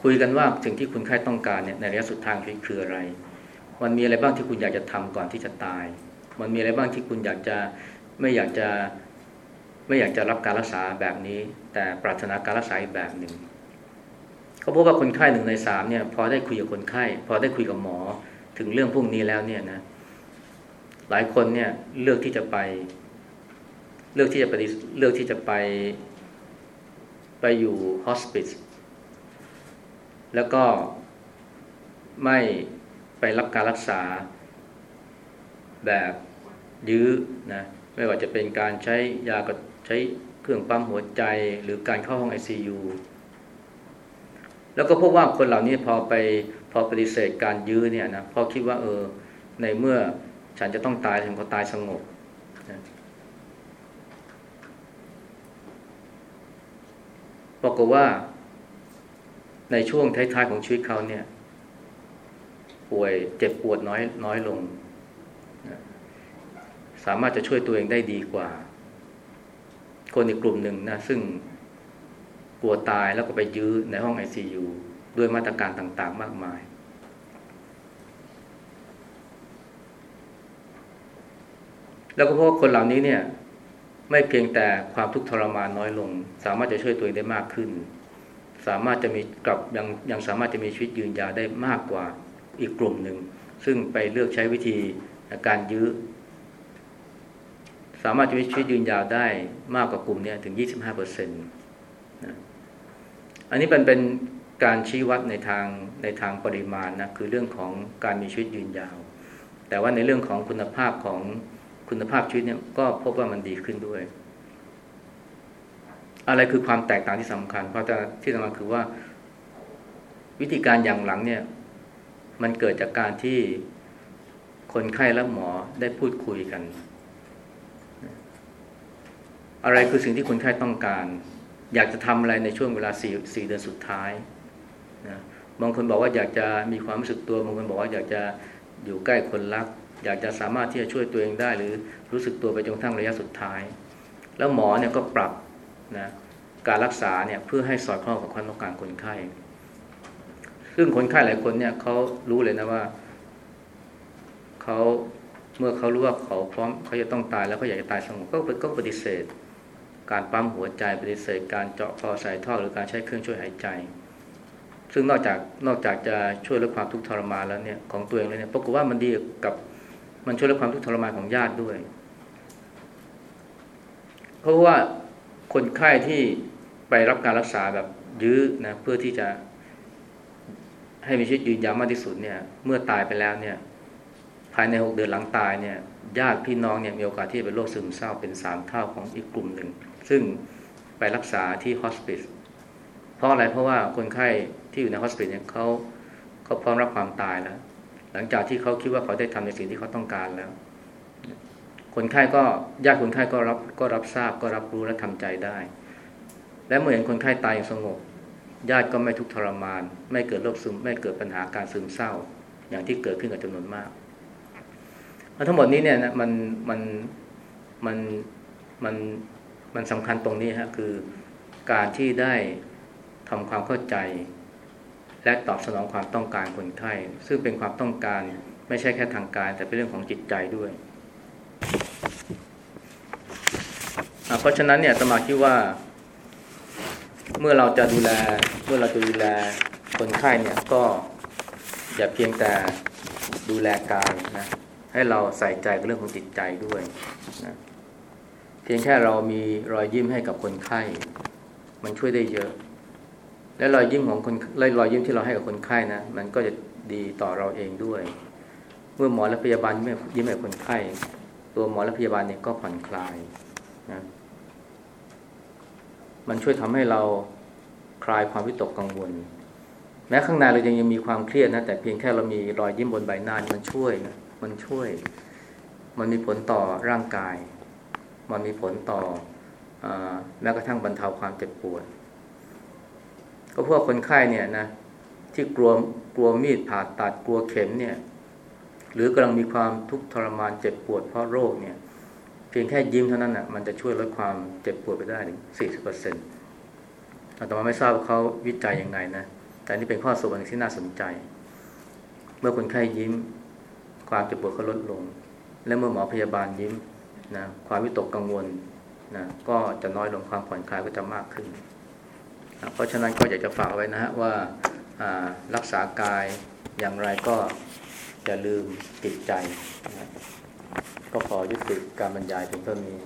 คุยกันว่าสิ่งที่คนไข้ต้องการเนี่ยในระยะสุดทางคืออะไร มันมีอะไรบ้างที่คุณอยากจะทำก่อนที่จะตาย มันมีอะไรบ้างที่คุณอยากจะไม่อยากจะไม่อยากจะรับการรักษาแบบนี้ แต่ปรารถนาการรักษาอีกแบบหนึ่งเขาพบว่าคนไข้หนึ่งในสามเนี่ยพอได้คุยกับคนไข้พอได้คุยกับหมอถึงเรื่องพวกนี้แล้วเนี่ยนะหลายคนเนี่ยเลือกที่จะไป เลือกที่จะไปเลือกที่จะไปไปอยู่ฮอสปิสแล้วก็ไม่ ไปรับการรักษาแบบยื้อนะไม่ว่าจะเป็นการใช้ยากับใช้เครื่องปั๊มหัวใจหรือการเข้าห้อง ICU แล้วก็พบว่าคนเหล่านี้พอไปพอปฏิเสธการยื้อเนี่ยนะพอคิดว่าเออในเมื่อฉันจะต้องตายฉันก็ตายสงบนะบอกว่า ในช่วงท้ายๆของชีวิตเขาเนี่ย ป่วยเจ็บปวดน้อยน้อยลง สามารถจะช่วยตัวเองได้ดีกว่า คนอีกกลุ่มหนึ่งนะ ซึ่งกลัวตายแล้วก็ไปยื้อในห้องไอซียูด้วยมาตรการต่างๆ มากมาย แล้วก็เพราะคนเหล่านี้เนี่ย ไม่เพียงแต่ความทุกข์ทรมานน้อยลง สามารถจะช่วยตัวเองได้มากขึ้น สามารถจะมีกลับยังยังสามารถจะมีชีวิตยืนยาวได้มากกว่า อีกกลุ่มหนึ่ง ซึ่งไปเลือกใช้วิธีการยื้อ สามารถจะมีชีวิตยืนยาวได้มากกว่ากลุ่มนี้ถึง 25เปอร์เซ็นต์นะอันนี้เป็นเป็นการชี้วัดในทางในทางปริมาณนะคือเรื่องของการมีชีวิตยืนยาว แต่ว่าในเรื่องของคุณภาพของคุณภาพชีวิตเนี่ยก็พบว่ามันดีขึ้นด้วย อะไรคือความแตกต่างที่สำคัญ เพราะที่สำคัญคือว่าวิธีการอย่างหลังเนี่ย มันเกิดจากการที่คนไข้และหมอได้พูดคุยกัน อะไรคือสิ่งที่คนไข้ต้องการ อยากจะทำอะไรในช่วงเวลาสี่สี่เดือนสุดท้ายนะบางคนบอกว่าอยากจะมีความรู้สึกตัวบางคนบอกว่าอยากจะอยู่ใกล้คนรัก อยากจะสามารถที่จะช่วยตัวเองได้ หรือรู้สึกตัวไปจนทั่งระยะสุดท้าย แล้วหมอเนี่ยก็ปรับนะการรักษาเนี่ยเพื่อให้สอดคล้องกับความต้องการคนไข้ ซึ่งคนไข้หลายคนเนี่ยเขารู้เลยนะว่าเขาเมื่อเขารู้ว่าเขาพร้อมเขาจะต้องตายแล้วเขาอยากจะตายสงบก็ก็ปฏิเสธ การปั๊มหัวใจปฏิเสธ การเจาะคอใส่ท่อหรือการใช้เครื่องช่วยหายใจ ซึ่งนอกจากนอกจากจะช่วยลดความทุกข์ทรมานแล้วเนี่ยของตัวเองเลยเนี่ยปรากฏว่ามันดีกับมันช่วยลดความทุกข์ทรมานของญาติด้วย เพราะว่าคนไข้ที่ไปรับการรักษาแบบยื้อนะเพื่อที่จะ ให้มีชีวิตยืนยาวมากที่สุดเนี่ย เมื่อตายไปแล้วเนี่ย ภายในหกเดือนหลังตายเนี่ยญาติพี่น้องเนี่ยมีโอกาสที่จะเป็นโรคซึมเศร้าเป็นสามเท่าของอีกกลุ่มหนึ่ง ซึ่งไปรักษาที่ฮอสปิสเพราะอะไรเพราะว่าคนไข้ที่อยู่ในฮอสปิสเนี่ยเขาเขาพร้อมรับความตายแล้ว หลังจากที่เขาคิดว่าเขาได้ทำในสิ่งที่เขาต้องการแล้ว คนไข้ก็ญาติคนไข้ก็รับก็รับทราบก็รับรู้และทำใจได้ และเมื่อเห็นคนไข้ตายอย่างสงบ ญาติก็ไม่ทุกข์ทรมาน ไม่เกิดโรคซึม ไม่เกิดปัญหาการซึมเศร้า อย่างที่เกิดขึ้นกับจำนวนมากทั้งหมดนี้เนี่ยนะมันมันมันมันมันสำคัญตรงนี้ฮะคือการที่ได้ทำความเข้าใจ และตอบสนองความต้องการคนไข้ ซึ่งเป็นความต้องการไม่ใช่แค่ทางกายแต่เป็นเรื่องของจิตใจด้วย เพราะฉะนั้นเนี่ยตมาคิดว่า เมื่อเราจะดูแลเมื่อเราจะดูแลคนไข้เนี่ยก็อย่าเพียงแต่ดูแลกายนะให้เราใส่ใจกับเรื่องของจิตใจด้วยนะเพียงแค่เรามีรอยยิ้มให้กับคนไข้ มันช่วยได้เยอะ และรอยยิ้มของคนรอยยิ้มที่เราให้กับคนไข้นะมันก็จะดีต่อเราเองด้วย เมื่อหมอและพยาบาลยิ้มยิ้มให้คนไข้ ตัวหมอและพยาบาลเนี่ยก็ผ่อนคลายนะ มันช่วยทำให้เราคลายความวิตกกังวล แม้ข้างในเรายังยังมีความเครียดนะแต่เพียงแค่เรามีรอยยิ้มบนใบหน้ามันช่วยนะมันช่วย มันมีผลต่อร่างกาย มันมีผลต่ออแม้กระทั่งบรรเทาความเจ็บปวดก็พราะคนไข้เนี่ยนะที่กลัวกลัวมีดผ่าตัดกลัวเข็มเนี่ย หรือกำลังมีความทุกข์ทรมานเจ็บปวดเพราะโรคเนี่ย เพียงแค่ยิ้มเท่านั้นนะ่ะมันจะช่วยลดความเจ็บปวดไปได้ถึงสี่สิบเปอร์เซ็นต์แต่มาไม่ทราบว่าเขาวิจัยยังไงนะแต่นี่เป็นข้อสรุปที่น่าสนใจ เมื่อคนไข้ยิ้ม ความเจ็บปวดก็ลดลง และเมื่อหมอพยาบาลยิ้มนะความวิตกกังวลนะก็จะน้อยลงความผ่อนคลายก็จะมากขึ้นนะเพราะฉะนั้นก็อยากจะฝากไว้นะฮะว่ารักษากายอย่างไรก็อย่าลืมจิตใจนะ ก็ขอยุติการบรรยายเพียงเท่านี้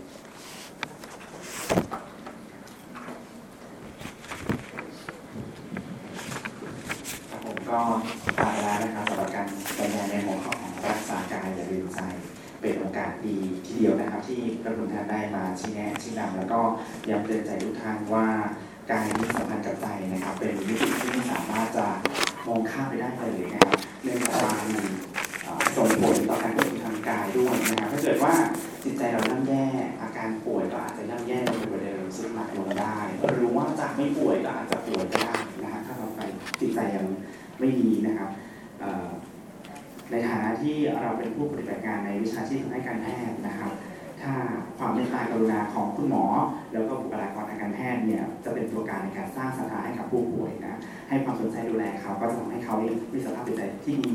ผมก็ตายแล้วนะครับสำหรับการบรรยายในหัวข้อของรักษากายอย่าลืมใจเป็นโอกาสดีทีเดียวนะครับ ที่พระคุณท่านได้มาชี้แนะชี้นำแล้วก็ย้ำเตือนใจทุกท่านว่ากายนี้สัมพันธ์กับใจนะครับ เป็นมิติที่ไม่สามารถจะมองข้ามไปได้เลยนะครับเนื่องจากามั เกิดว่าจิตใจเราย่ำแย่ อาการป่วยก็อาจจะย่ำแย่ลงไปกว่าเดิมสุดหนักลงได้หรือว่าจะไม่ป่วยก็อาจจะป่วยได้นะฮะถ้าเราไปจิตใจยังไม่ดีนะครับในฐานะที่เราเป็นผู้ปฏิบัติงานในวิชาชีพทางด้านการแพทย์นะครับ ถ้าความเมตตากรุณาของคุณหมอ แล้วก็บุคลากรทางการแพทย์เนี่ยจะเป็นตัวการในการสร้างสถานให้กับผู้ป่วยนะให้ความสนใจดูแลเขาก็จะทำให้เขามีสภาพจิตใจที่ดี